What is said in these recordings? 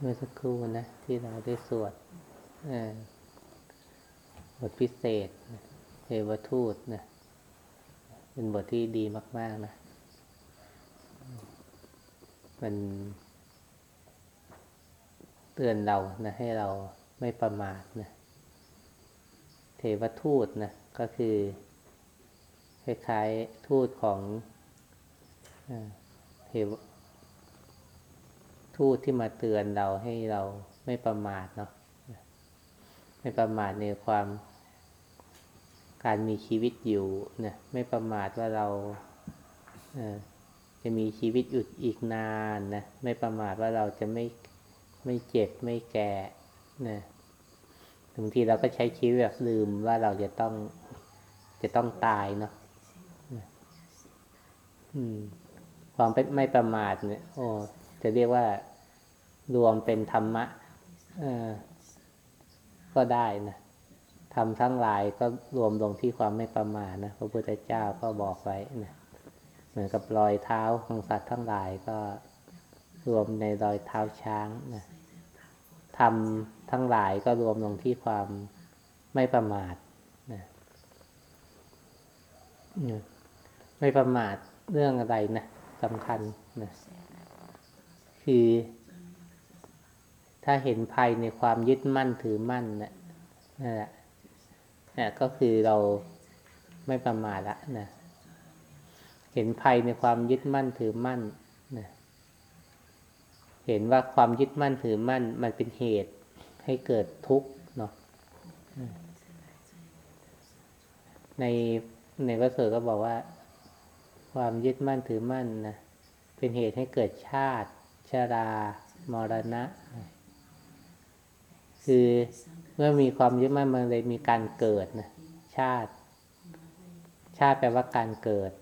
เมื่อสักครู่นะ ที่เราได้สวดบทพิเศษเทวทูตนะเป็นบทที่ดีมาก ๆนะ มันเตือนเรานะให้เราไม่ประมาทนะเทวทูตนะก็คือคล้ายๆทูตของเทว ทูตที่มาเตือนเราให้เราไม่ประมาทเนาะไม่ประมาทในความการมีชีวิตอยู่นะไม่ประมาทว่าเราจะมีชีวิตอยู่อีกนานนะไม่ประมาทว่าเราจะไม่ไม่เจ็บไม่แก่นะบางทีเราก็ใช้ชีวิตแบบลืมว่าเราจะต้องจะต้องตายเนาะความไม่ประมาทเนี่ย โอ้ จะเรียกว่ารวมเป็นธรรมะก็ได้นะทำทั้งหลายก็รวมลงที่ความไม่ประมาทนะพระพุทธเจ้าก็บอกไว้นะเหมือนกับรอยเท้าของสัตว์ทั้งหลายก็รวมในรอยเท้าช้างนะทำทั้งหลายก็รวมลงที่ความไม่ประมาทนะไม่ประมาทเรื่องอะไรนะสำคัญนะ คือ ถ้าเห็นภัยในความยึดมั่นถือมั่นนะนั่นแหละนะก็คือเราไม่ประมาทละนะเห็นภัยในความยึดมั่นถือมั่นนะเห็นว่าความยึดมั่นถือมั่น มันเป็นเหตุให้เกิดทุกข์เนาะในในพระสูตรก็บอกว่า ความยึดมั่นถือมั่นนะเป็นเหตุให้เกิดชาติ ชรามรณะ คือเมื่อมีความยึดมั่นมันเลยมีการเกิดนะชาติ ชาติแปลว่าการเกิด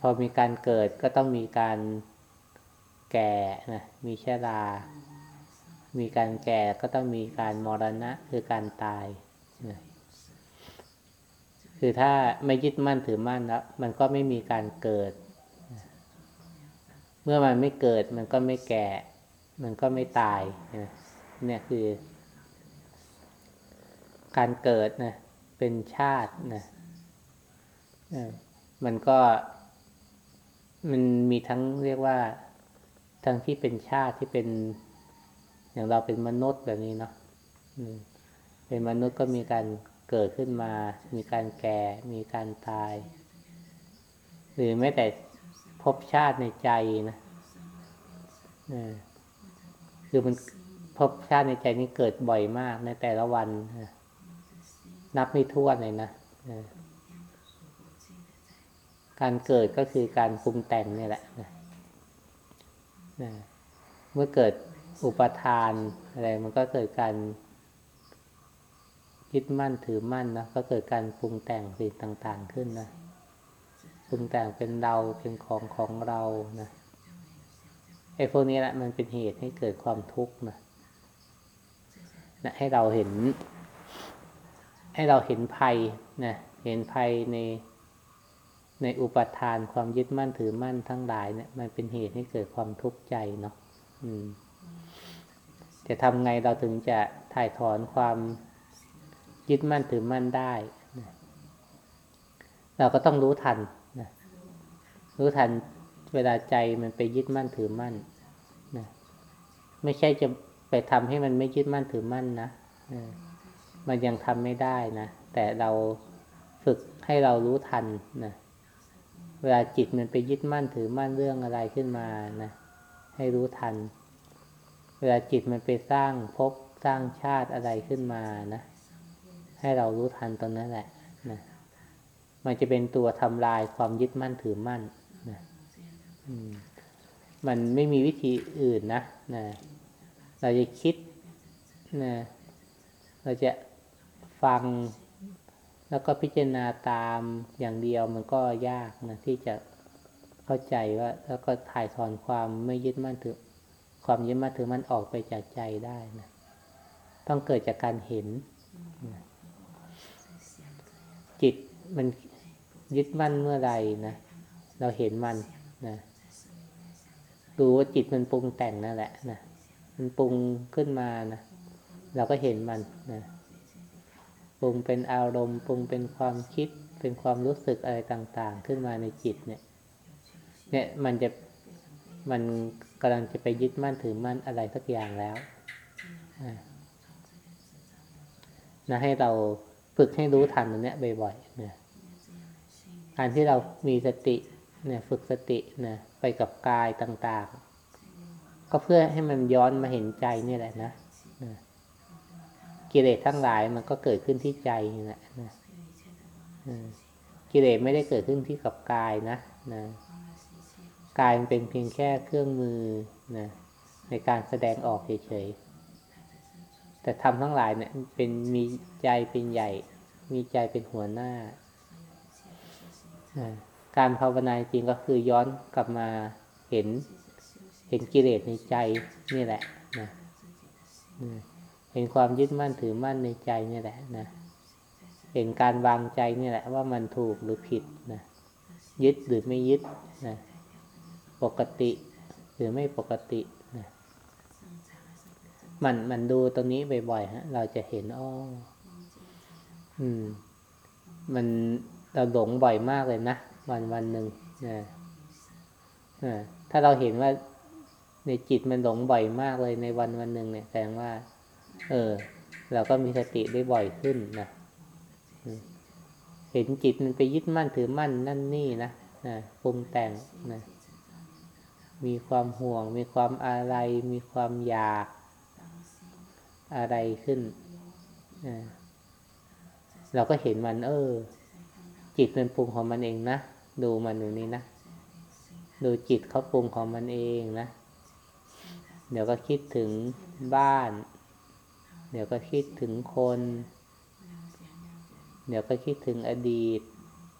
พอมีการเกิดก็ต้องมีการแก่นะมีชรา มีการแก่ก็ต้องมีการมรณะคือการตายนะคือถ้าไม่ยึดมั่นถือมั่นแล้วมันก็ไม่มีการเกิด เมื่อมันไม่เกิดมันก็ไม่แก่ มันก็ไม่ตายเนี่ยคือ การเกิดนะเป็นชาตินะมันก็มันมีทั้งเรียกว่า ทั้งที่เป็นชาติที่เป็น อย่างเราเป็นมนุษย์แบบนี้เนาะเป็นมนุษย์ก็มีการเกิดขึ้นมา มีการแก่ มีการตาย หรือแม้แต่ พบชาติในใจนะคือมันพบชาติในใจนี่เกิดบ่อยมากในแต่ละวัน นับไม่ถ้วนเลยนะการเกิดก็คือการปรุงแต่งนี่แหละเมื่อเกิดอุปทานอะไรมันก็เกิดการยึดมั่นถือมั่นนะก็เกิดการปรุงแต่งสิ่งต่าง ๆ ขึ้นนะ รุงแต่งเป็นเราเป็นของของเรานะไอ้พวกนี้แหละมันเป็นเหตุให้เกิดความทุกข์นะนะให้เราเห็น ให้เราเห็นภัยนะเห็นภัยในในอุปทานความยึดมั่นถือมั่นทั้งหลายเนี่ยมันเป็นเหตุให้เกิดความทุกข์ใจเนาะอืมจะทำไงเราถึงจะถ่ายถอนความยึดมั่นถือมั่นได้ เราก็ต้องรู้ทัน รู้ทันเวลาใจมันไปยึดมั่นถือมั่นนะไม่ใช่จะไปทำให้มันไม่ยึดมั่นถือมั่นนะมันยังทำไม่ได้นะ แต่เราฝึกให้เรารู้ทันนะเวลาจิตมันไปยึดมั่นถือมั่นเรื่องอะไรขึ้นมานะให้รู้ทัน เวลาจิตมันไปสร้างภพสร้างชาติอะไรขึ้นมานะให้เรารู้ทันตรงนั้นแหละนะมันจะเป็นตัวทำลายความยึดมั่นถือมั่น มันไม่มีวิธีอื่นนะนะเราจะคิดนะเราจะฟัง แล้วก็พิจารณาตามอย่างเดียวมันก็ยากนะที่จะเข้าใจว่า แล้วก็ถ่ายถอนความไม่ยึดมั่นถือ ความยึดมั่นถือมันออกไปจากใจได้นะต้องเกิดจากการเห็นนะจิตมันยึดมั่นเมื่อไรนะเราเห็นมันนะ ดูว่าจิตมันปรุงแต่งนั่นแหละนะมันปรุงขึ้นมานะเราก็เห็นมันนะปรุงเป็นอารมณ์ปรุงเป็นความคิดเป็นความรู้สึกอะไรต่าง ๆ ขึ้นมาในจิตเนี่ย เนี่ยมันจะมันกำลังจะไปยึดมั่นถือมั่นอะไรสักอย่างแล้วนะให้เราฝึกให้รู้ทันตรงนี้บ่อยๆนะการที่เรามีสติเนี่ยฝึกสตินะ ไปกับกายต่างๆ ก็เพื่อให้มันย้อนมาเห็นใจนี่แหละนะกิเลสทั้งหลายมันก็เกิดขึ้นที่ใจนี่แหละนะกิเลสไม่ได้เกิดขึ้นที่กับกายนะนะกายมันเป็นเพียงแค่เครื่องมือนะในการแสดงออกเฉยๆ แต่ทำทั้งหลายเนี่ยเป็นมีใจเป็นใหญ่ มีใจเป็นหัวหน้า การภาวนาจริงก็คือย้อนกลับมาเห็น เห็นกิเลสในใจนี่แหละนะเห็นความยึดมั่นถือมั่นในใจนี่แหละนะเห็นการวางใจนี่แหละว่ามันถูกหรือผิดนะยึดหรือไม่ยึดนะปกติหรือไม่ปกตินะมันมันดูตรงนี้บ่อยๆฮะ เราจะเห็นอ้ออืม มันเราหลงบ่อยมากเลยนะ วันวันหนึ่งนะถ้าเราเห็นว่าในจิตมันหลงบ่อยมากเลยในวันวันหนึ่งเนี่ยแสดงว่า เออ เราก็มีสติได้บ่อยขึ้นนะเห็นจิตมันไปยึดมั่นถือมั่นนั่นนี่นะนะปรุงแต่งนะมีความห่วง มีความอะไร มีความอยากอะไรขึ้นเราก็เห็นมัน เออ จิตมันปรุงของมันเองนะ ดูมันอยู่นี่นะ ดูจิตเขาปรุงของมันเองนะ เดี๋ยวก็คิดถึงบ้าน เดี๋ยวก็คิดถึงคน เดี๋ยวก็คิดถึงอดีต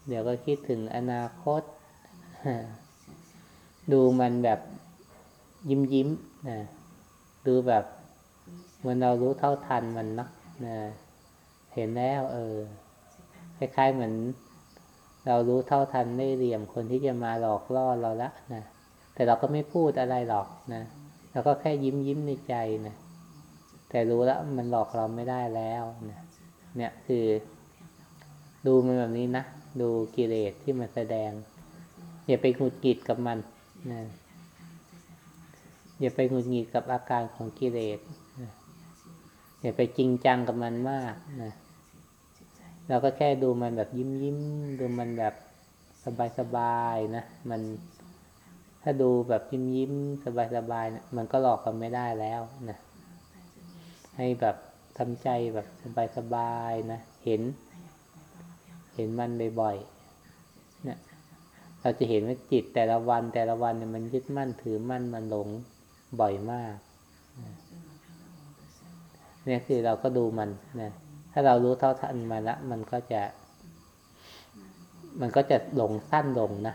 เดี๋ยวก็คิดถึงอนาคต ดูมันแบบยิ้มยิ้มนะดูแบบมือนเรารู้เท่าทันมันเนาะนะเห็นแล้ว เออคล้ายๆเหมือน เรารู้เท่าทันได้เหลี่ยมคนที่จะมาหลอกล่อเราละนะแต่เราก็ไม่พูดอะไรหรอกนะเราก็แค่ยิ้มยิ้มในใจนะแต่รู้แล้วมันหลอกเราไม่ได้แล้วนะเนี่ยคือ ดูมันแบบนี้นะดูกิเลสที่มันแสดง อย่าไปหงุดหงิดกับมันนะอย่าไปหงุดหงิดกับอาการของกิเลสนะอย่าไปจริงจังกับมันมากนะ เราก็แค่ดูมันแบบยิ้มยิ้มดูมันแบบสบายสบายนะ มันถ้าดูแบบยิ้มยิ้มสบายสบายนะมันก็หลอกกันไม่ได้แล้วนะให้แบบทำใจแบบสบายสบายนะ เห็น เห็นมันบ่อยๆนะเราจะเห็นว่าจิตแต่ละวันแต่ละวันเนี่ยมันยึดมั่นถือมั่นมันหลงบ่อยมากเนี่ยคือเราก็ดูมันนะ ถ้าเรารู้เท่าทันมาแล้วมันก็จะ มันก็จะหลงสั้นลงนะ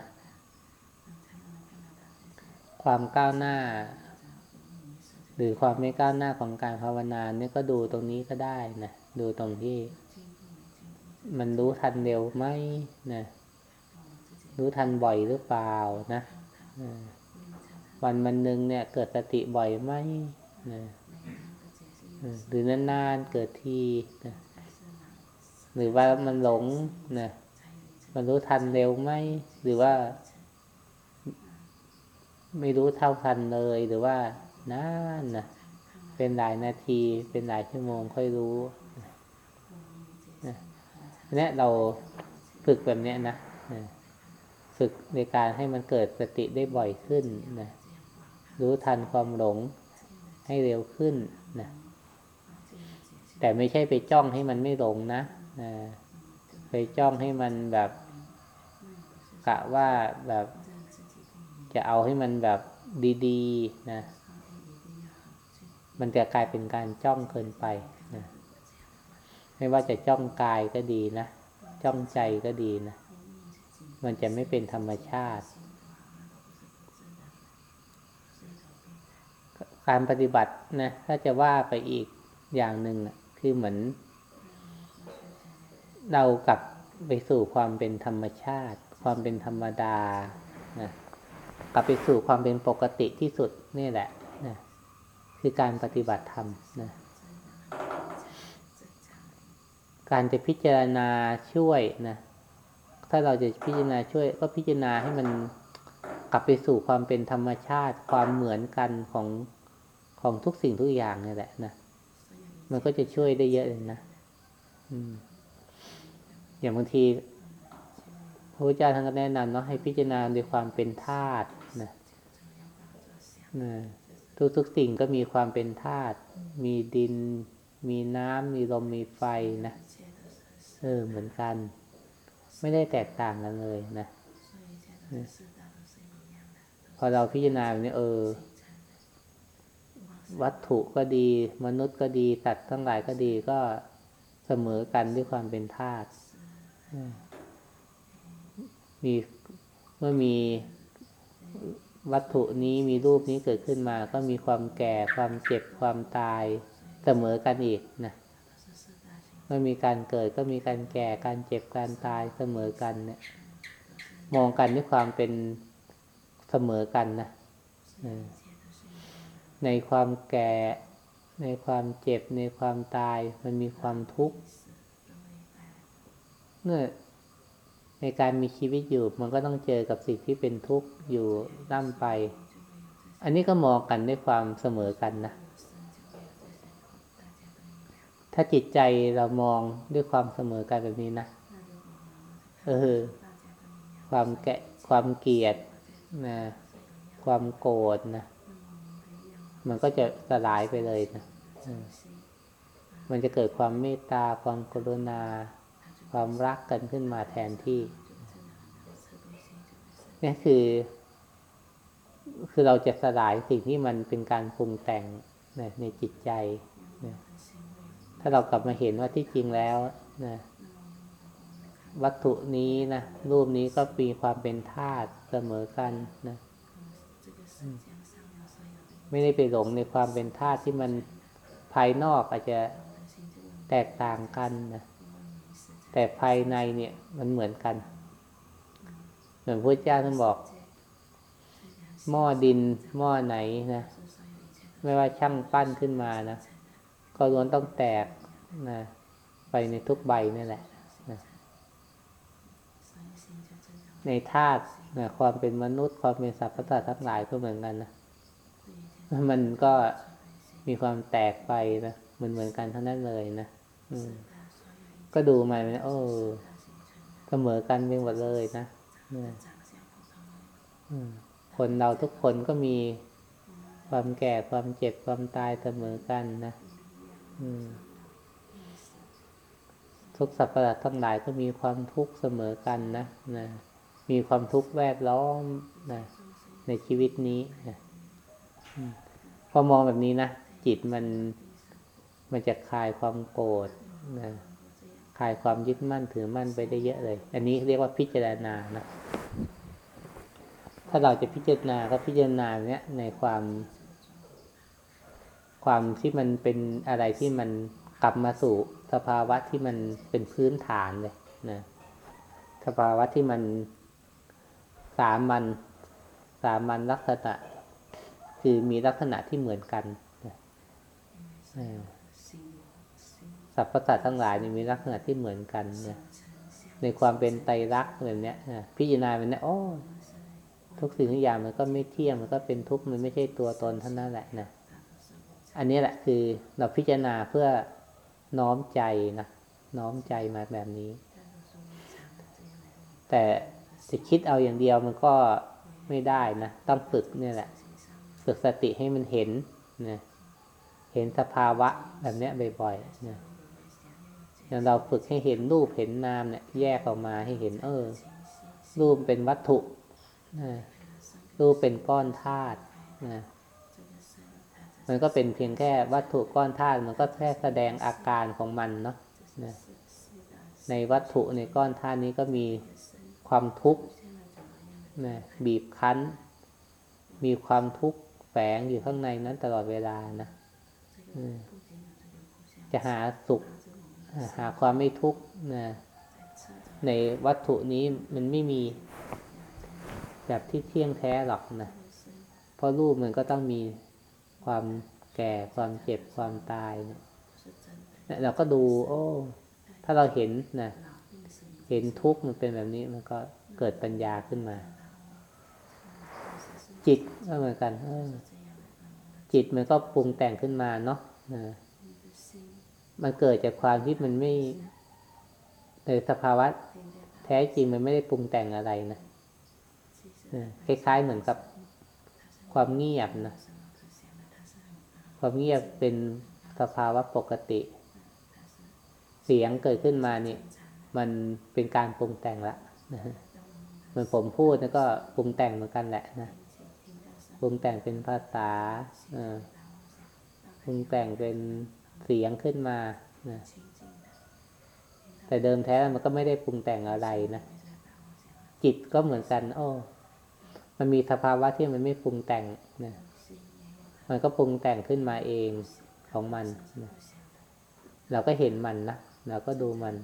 ความก้าวหน้า หรือความไม่ก้าวหน้าของการภาวนาเนี่ยก็ดูตรงนี้ก็ได้นะดูตรงที่ มันรู้ทันเร็วไหมนะรู้ทันบ่อยหรือเปล่านะวันวันหนึ่งเนี่ย เกิดสติบ่อยไหมนะหรือนานๆเกิดทีนะ หรือว่ามันหลงนะมันรู้ทันเร็วไหมหรือว่า ไม่รู้เท่าทันเลยหรือว่านานนะเป็นหลายนาทีเป็นหลายชั่วโมงค่อยรู้เนี่ยเราฝึกแบบเนี้ยนะฝึกในการให้มันเกิดสติได้บ่อยขึ้นนะรู้ทันความหลงให้เร็วขึ้นนะแต่ไม่ใช่ไปจ้องให้มันไม่หลงนะ นะไปจ้องให้มันแบบกะว่าแบบจะเอาให้มันแบบดีๆนะมันจะกลายเป็นการจ้องเกินไปนะไม่ว่าจะจ้องกายก็ดีนะ จ้องใจก็ดีนะ มันจะไม่เป็นธรรมชาติ การปฏิบัตินะ ถ้าจะว่าไปอีกอย่างหนึ่งคือเหมือน เรากลับไปสู่ความเป็นธรรมชาติ ความเป็นธรรมดานะกลับไปสู่ความเป็นปกติที่สุดนี่แหละนะคือการปฏิบัติธรรมนะการจะพิจารณาช่วยนะถ้าเราจะพิจารณาช่วย ก็พิจารณาให้มันกลับไปสู่ความเป็นธรรมชาติ ความเหมือนกันของของทุกสิ่งทุกอย่างนี่แหละนะมันก็จะช่วยได้เยอะเลยนะ อืม อย่างบางทีพระพุทธเจ้าท่านก็แนะนำเนาะให้พิจารณาด้วยความเป็นธาตุนะนะทุกทุกสิ่งก็มีความเป็นธาตุมีดิน มีน้ำมีลมมีไฟนะเออเหมือนกัน ไม่ได้แตกต่างกันเลยนะพอเราพิจารณาแบบนี้เออ วัตถุก็ดี มนุษย์ก็ดีสัตว์ทั้งหลายก็ดีก็เสมอกันด้วยความเป็นธาตุ มีเมื่อมีวัตถุนี้มีรูปนี้เกิดขึ้นมา ก็มีความแก่ความเจ็บความตายเสมอกันอีกนะเมื่อมีการเกิดก็มีการแก่การเจ็บการตายเสมอกันเนี่ยมองกันด้วยความเป็นเสมอกันนะในความแก่ในความเจ็บในความตายมันมีความทุกข์ เมื่อในการมีชีวิตอยู่ มันก็ต้องเจอกับสิ่งที่เป็นทุกข์อยู่ร่ำไป อันนี้ก็มองกันด้วยความเสมอกันนะ ถ้าจิตใจเรามองด้วยความเสมอกันแบบนี้นะ เออ ความแกะความเกลียดนะความโกรธนะ มันก็จะสลายไปเลยนะ มันจะเกิดความเมตตาความกรุณา ความรักกันขึ้นมาแทนที่นี่คือ คือเราจะสลายสิ่งที่มันเป็นการปรุงแต่งนะในจิตใจนะถ้าเรากลับมาเห็นว่าที่จริงแล้วนะวัตถุนี้นะรูปนี้ก็มีความเป็นธาตุเสมอกันนะไม่ได้ไปหลงในความเป็นธาตุที่มันภายนอกอาจจะแตกต่างกันนะ แต่ภายในเนี่ยมันเหมือนกัน เหมือนพระเจ้าท่านบอก หม้อดินหม้อไหนนะ ไม่ว่าช่างปั้นขึ้นมานะ ก็ล้วนต้องแตกนะไปในทุกใบนี่แหละนะในธาตุนะความเป็นมนุษย์ ความเป็นสัตว์ประสาททั้งหลายก็เหมือนกันนะ มันก็มีความแตกไปนะเหมือนเหมือนกันทั้งนั้นเลยนะ อืม ก็ดูมาเนี่ยโอ้เสมอกันเป็นหมดเลยนะคนเราทุกคนก็มีความแก่ความเจ็บความตายเสมอกันนะทุกสัพพะทั้งหลายก็มีความทุกข์เสมอกันนะนะ มีความทุกข์แวดล้อมนะในชีวิตนี้นะพอมองแบบนี้นะจิตมันมันจะคลายความโกรธนะ คลายความยึดมั่นถือมั่นไปได้เยอะเลย อันนี้เรียกว่าพิจารณานะ ถ้าเราจะพิจารณาก็พิจารณาเนี้ยในความ ความที่มันเป็นอะไรที่มันกลับมาสู่สภาวะที่มันเป็นพื้นฐานเลยนะสภาวะที่มันสามัญสามัญลักษณะ คือมีลักษณะที่เหมือนกันนะ สรรพสัตว์ทั้งหลายมีลักษณะที่เหมือนกันเนี่ยในความเป็นไตรลักษณ์แบบนี้ยพิจารณาแบบนี้โอ้ทุกสิ่งทุกอย่างมันก็ไม่เที่ยงมันก็เป็นทุกข์มันไม่ใช่ตัวตนเท่านั้นแหละนะอันนี้แหละคือเราพิจารณาเพื่อน้อมใจนะน้อมใจมาแบบนี้ แต่จะคิดเอาอย่างเดียวมันก็ไม่ได้นะต้องฝึกเนี่ยแหละ ฝึกสติให้มันเห็นนะเห็นสภาวะแบบนี้บ่อยๆนะ อย่างเราฝึกให้เห็นรูปเห็นนามเนี่ย แยกออกมาให้เห็น เออ รูปเป็นวัตถุนะรูปเป็นก้อนธาตุนะมันก็เป็นเพียงแค่วัตถุก้อนธาตุมันก็แค่แสดงอาการของมันเนาะนะในวัตถุในก้อนธาตุนี้ก็มีความทุกข์นะบีบคั้น มีความทุกข์แฝงอยู่ข้างในนั้นตลอดเวลานะจะหาสุข หาความไม่ทุกข์นะในวัตถุนี้มันไม่มีแบบที่เที่ยงแท้หรอกนะเพราะรูปมันก็ต้องมีความแก่ความเจ็บความตายเนี่ยเนี่ยเราก็ดู โอ้ ถ้าเราเห็นนะเห็นทุกข์มันเป็นแบบนี้มันก็เกิดปัญญาขึ้นมา จิตก็เหมือนกันจิตมันก็ปรุงแต่งขึ้นมาเนาะนะ มันเกิดจากความที่มันไม่ในสภาวะแท้จริงมันไม่ได้ปรุงแต่งอะไรนะคล้ายๆเหมือนกับความเงียบนะความเงียบเป็นสภาวะปกติ เสียงเกิดขึ้นมาเนี่ยมันเป็นการปรุงแต่งละนะเหมือนผมพูดแล้วก็ปรุงแต่งเหมือนกันแหละนะปรุงแต่งเป็นภาษาปรุงแต่งเป็น เสียงขึ้นมานะแต่เดิมแท้มันก็ไม่ได้ปรุงแต่งอะไรนะ จิตก็เหมือนกัน โอ้ มันมีสภาวะที่มันไม่ปรุงแต่งนะ มันก็ปรุงแต่งขึ้นมาเองของมันนะเราก็เห็นมันนะ เราก็ดูมัน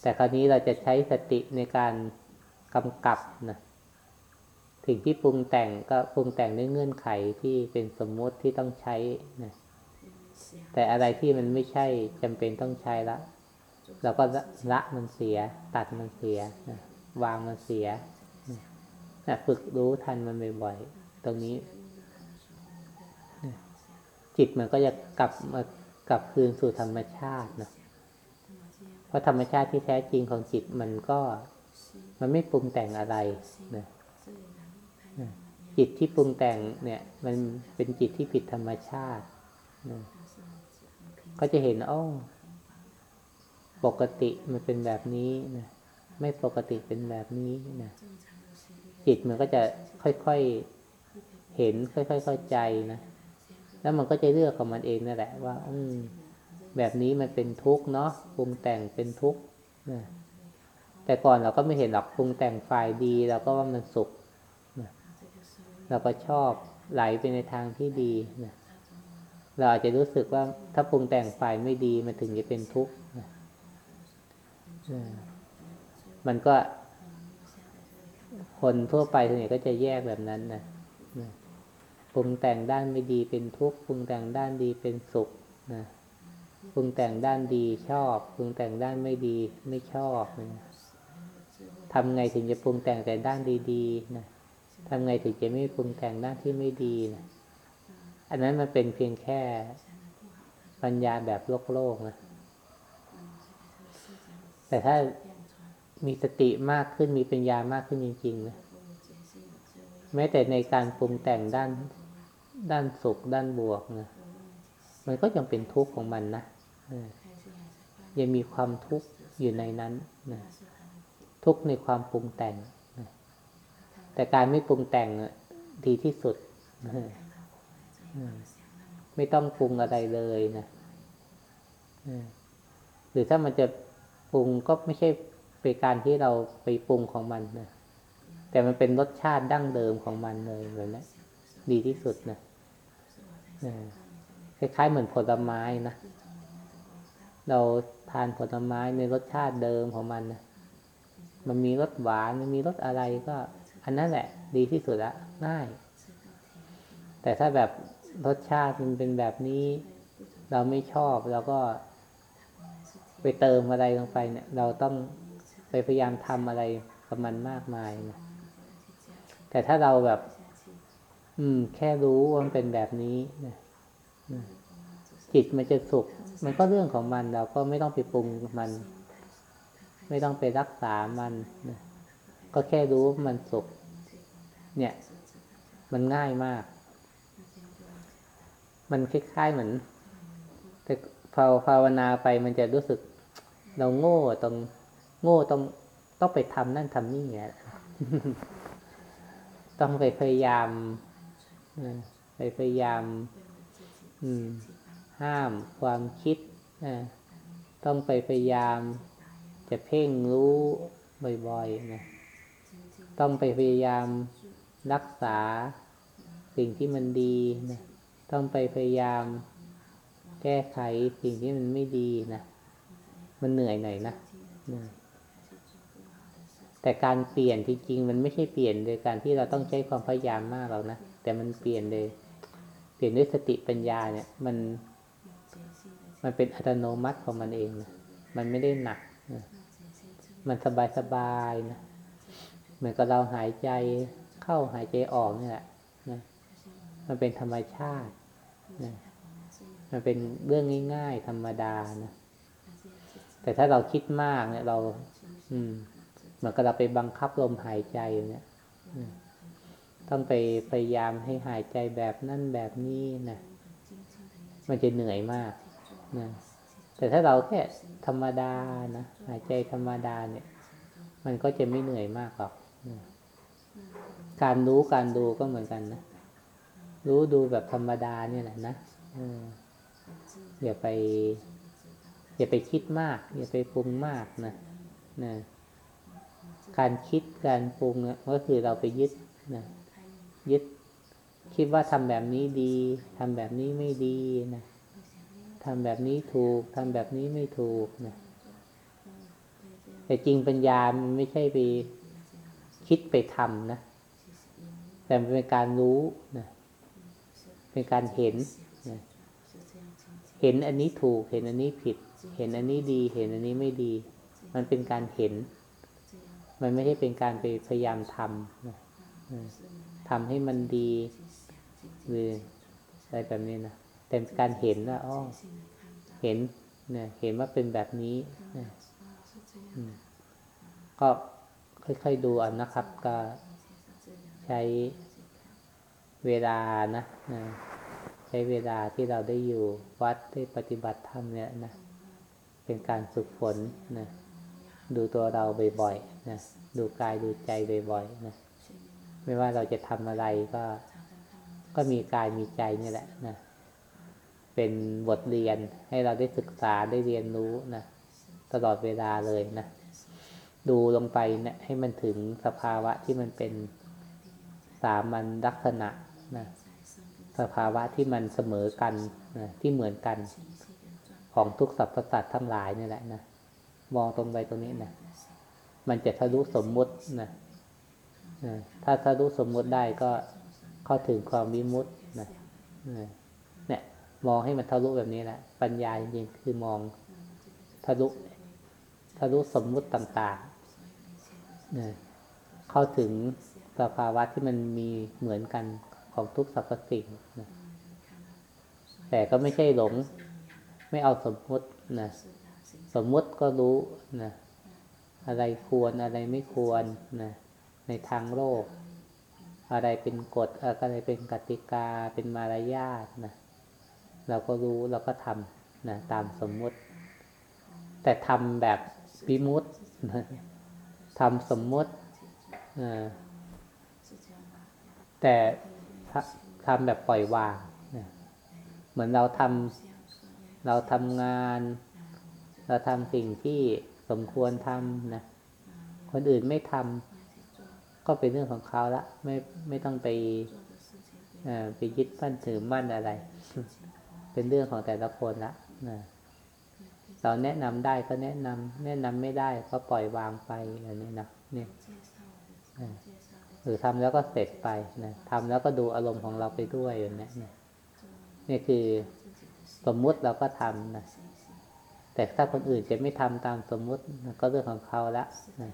แต่คราวนี้เราจะใช้สติในการกำกับนะ สิ่งที่ปรุงแต่งก็ปรุงแต่งด้วยเงื่อนไขที่เป็นสมมติที่ต้องใช้นะแต่อะไรที่มันไม่ใช่จำเป็นต้องใช้ละเราก็ละมันเสีย ตัดมันเสียนะวางมันเสียนะฝึกรู้ทันมันบ่อยๆตรงนี้นะจิตมันก็จะกลับมากลับคืนสู่ธรรมชาตินะเพราะธรรมชาติที่แท้จริงของจิตมันก็ มันไม่ปรุงแต่งอะไรนะนะ จิตที่ปรุงแต่งเนี่ยมันเป็นจิตที่ผิดธรรมชาตินะก็จะเห็นอ้อปกติมันเป็นแบบนี้นะไม่ปกติเป็นแบบนี้นะจิตมันก็จะค่อยๆเห็นค่อยๆเข้าใจนะแล้วมันก็จะเลือกของมันเองนั่นแหละว่า อืมแบบนี้มันเป็นทุกข์เนาะปรุงแต่งเป็นทุกข์นะแต่ก่อนเราก็ไม่เห็นหรอกปรุงแต่งฝ่ายดีเราก็ว่ามันสุข เราก็ชอบไหลไปในทางที่ดีนะเราอาจจะรู้สึกว่าถ้าปรุงแต่งฝ่ายไม่ดีมันถึงจะเป็นทุกข์นะมันก็ คนทั่วไปส่วนใหญ่ก็จะแยกแบบนั้นนะปรุงแต่งด้านไม่ดีเป็นทุกข์ปรุงแต่งด้านดีเป็นสุขนะปรุงแต่งด้านดีชอบปรุงแต่งด้านไม่ดีไม่ชอบนะทำไงถึงจะปรุงแต่งแต่ด้านดีๆนะ ทำไงถึงจะไม่ปรุงแต่งด้านที่ไม่ดีนะอันนั้นมันเป็นเพียงแค่ปัญญาแบบโลกโลกนะ แต่ถ้ามีสติมากขึ้นมีปัญญามากขึ้นจริงๆนะแม้แต่ในการปรุงแต่งด้านด้านสุขด้านบวกนะมันก็ยังเป็นทุกข์ของมันนะยังมีความทุกข์อยู่ในนั้นนะทุกข์ในความปรุงแต่ง แต่การไม่ปรุงแต่งดีที่สุด ไม่ต้องปรุงอะไรเลยนะหรือถ้ามันจะปรุงก็ไม่ใช่เป็นการที่เราไปปรุงของมันนะแต่มันเป็นรสชาติดั้งเดิมของมันเลยเลยนะดีที่สุดนะคล้ายๆเหมือนผลไม้นะเราทานผลไม้ในรสชาติเดิมของมันนะมันมีรสหวานมันมีรสอะไรก็ อันนั้นแหละ ดีที่สุดละง่าย แต่ถ้าแบบรสชาติมันเป็นแบบนี้ เราไม่ชอบเราก็ ไปเติมอะไรลงไปเนี่ย เราต้องไปพยายามทำอะไรกับมันมากมายนะแต่ถ้าเราแบบ อืม แค่รู้ว่ามันเป็นแบบนี้นะจิตมันจะสุข มันก็เรื่องของมัน เราก็ไม่ต้องไปปรุงมัน ไม่ต้องไปรักษามันนะก็แค่รู้ว่ามันสุข เนี่ย มันง่ายมาก มันคล้ายๆเหมือน แต่พอภาวนาไปมันจะรู้สึก เราโง่ตรงโง่ต้องต้องไปทำนั่นทำนี่เนี่ยต้องไปพยายามไปพยายามห้ามความคิดต้องไปพยายามจะเพ่งรู้บ่อยๆนะต้องไปพยายาม รักษาสิ่งที่มันดีนะต้องไปพยายามแก้ไขสิ่งที่มันไม่ดีนะมันเหนื่อยหน่อยนะแต่การเปลี่ยนจริงๆมันไม่ใช่เปลี่ยนโดยการที่เราต้องใช้ความพยายามมากหรอกนะแต่มันเปลี่ยนเลยเปลี่ยนด้วยสติปัญญาเนี่ย มัน มันเป็นอัตโนมัติของมันเองนะมันไม่ได้หนักนะมันสบายสบายๆนะเหมือนกับเราหายใจ เข้าหายใจออกนี่แหละนะมันเป็นธรรมชาตินะมันเป็นเรื่องง่าย ๆ ธรรมดานะแต่ถ้าเราคิดมากเนี่ย เรา อืมเหมือนกับเราไปบังคับลมหายใจเนี่ยต้องไปพยายามให้หายใจแบบนั่นแบบนี้นะมันจะเหนื่อยมากนะแต่ถ้าเราแค่ธรรมดานะหายใจธรรมดาเนี่ย มันก็จะไม่เหนื่อยมากหรอก การรู้การดูก็เหมือนกันนะ รู้ดูแบบธรรมดาเนี่ยแหละนะอย่าไป อย่าไปคิดมาก อย่าไปปรุงมากนะนะการคิดการปรุงเนี่ยก็คือเราไปยึดนะยึด คิดว่าทำแบบนี้ดีทำแบบนี้ไม่ดีนะทำแบบนี้ถูกทำแบบนี้ไม่ถูกนะแต่จริงปัญญามันไม่ใช่ไปคิดไปทำนะ แต่มันเป็นการรู้นะเป็นการเห็นนะเห็นอันนี้ถูก เห็นอันนี้ผิด เห็นอันนี้ดี เห็นอันนี้ไม่ดี มันเป็นการเห็น มันไม่ใช่เป็นการไปพยายามทำนะทำให้มันดีหรืออะไรแบบนี้นะแต่การเห็นว่าอ๋อเห็นเนี่ยเห็นว่าเป็นแบบนี้ก็ค่อยๆดูอะนะครับก็ ใช้เวลานะนะใช้เวลาที่เราได้อยู่วัดได้ปฏิบัติธรรมเนี่ยนะเป็นการฝึกฝนนะดูตัวเราบ่อยๆนะดูกายดูใจบ่อยๆนะไม่ว่าเราจะทำอะไรก็ก็มีกายมีใจนี่แหละนะเป็นบทเรียนให้เราได้ศึกษาได้เรียนรู้นะตลอดเวลาเลยนะดูลงไปเนะี่ยให้มันถึงสภาวะที่มันเป็น สามัญลักษณะนะสภาวะที่มันเสมอกันนะที่เหมือนกันของทุกสรรพสัตว์ทั้งหลายนี่แหละนะมองตรงไปตรงนี้นะมันจะทะลุสมมุตินะถ้าทะลุสมมุติได้ก็เข้าถึงความวิมุตินะเนี่ย มองให้มันทะลุแบบนี้แหละปัญญาจริงๆคือมองทะลุทะลุสมมุติต่างๆนะเข้าถึง สภาวะที่มันมีเหมือนกันของทุกสรรพสิ่งนะแต่ก็ไม่ใช่หลง ไม่เอาสมมุตินะสมมุติก็รู้นะอะไรควรอะไรไม่ควรนะในทางโลก อะไรเป็นกฎอะไรเป็นกติกาเป็นมารยาทนะเราก็รู้เราก็ทำนะตามสมมุติ แต่ทำแบบวิมุตนะทำสมมุตินะ แต่ทำแบบปล่อยวางนะเหมือนเราทำเราทำงาน เราทำสิ่งที่สมควรทำนะคนอื่นไม่ทำก็เป็นเรื่องของเขาละไม่ไม่ต้องไปไปยึดมั่นถือมั่นอะไร เป็นเรื่องของแต่ละคนละนะเราแนะนำได้ก็แนะนำแนะนำไม่ได้ก็ปล่อยวางไปอย่างนี้นะเนี่ย รือทำแล้วก็เสร็จไปนะทำแล้วก็ดูอารมณ์ของเราไปด้วยอย่างนี้นะนี่คือสมมุติเราก็ทำนะแต่ถ้าคนอื่นจะไม่ทำตามสมมุติก็เรื่องของเขาละนะ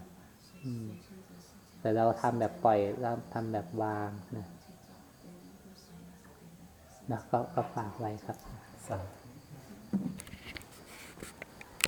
แต่เราทำแบบปล่อยเราทำแบบวางนะนะก็ก็ฝากไว้ครับ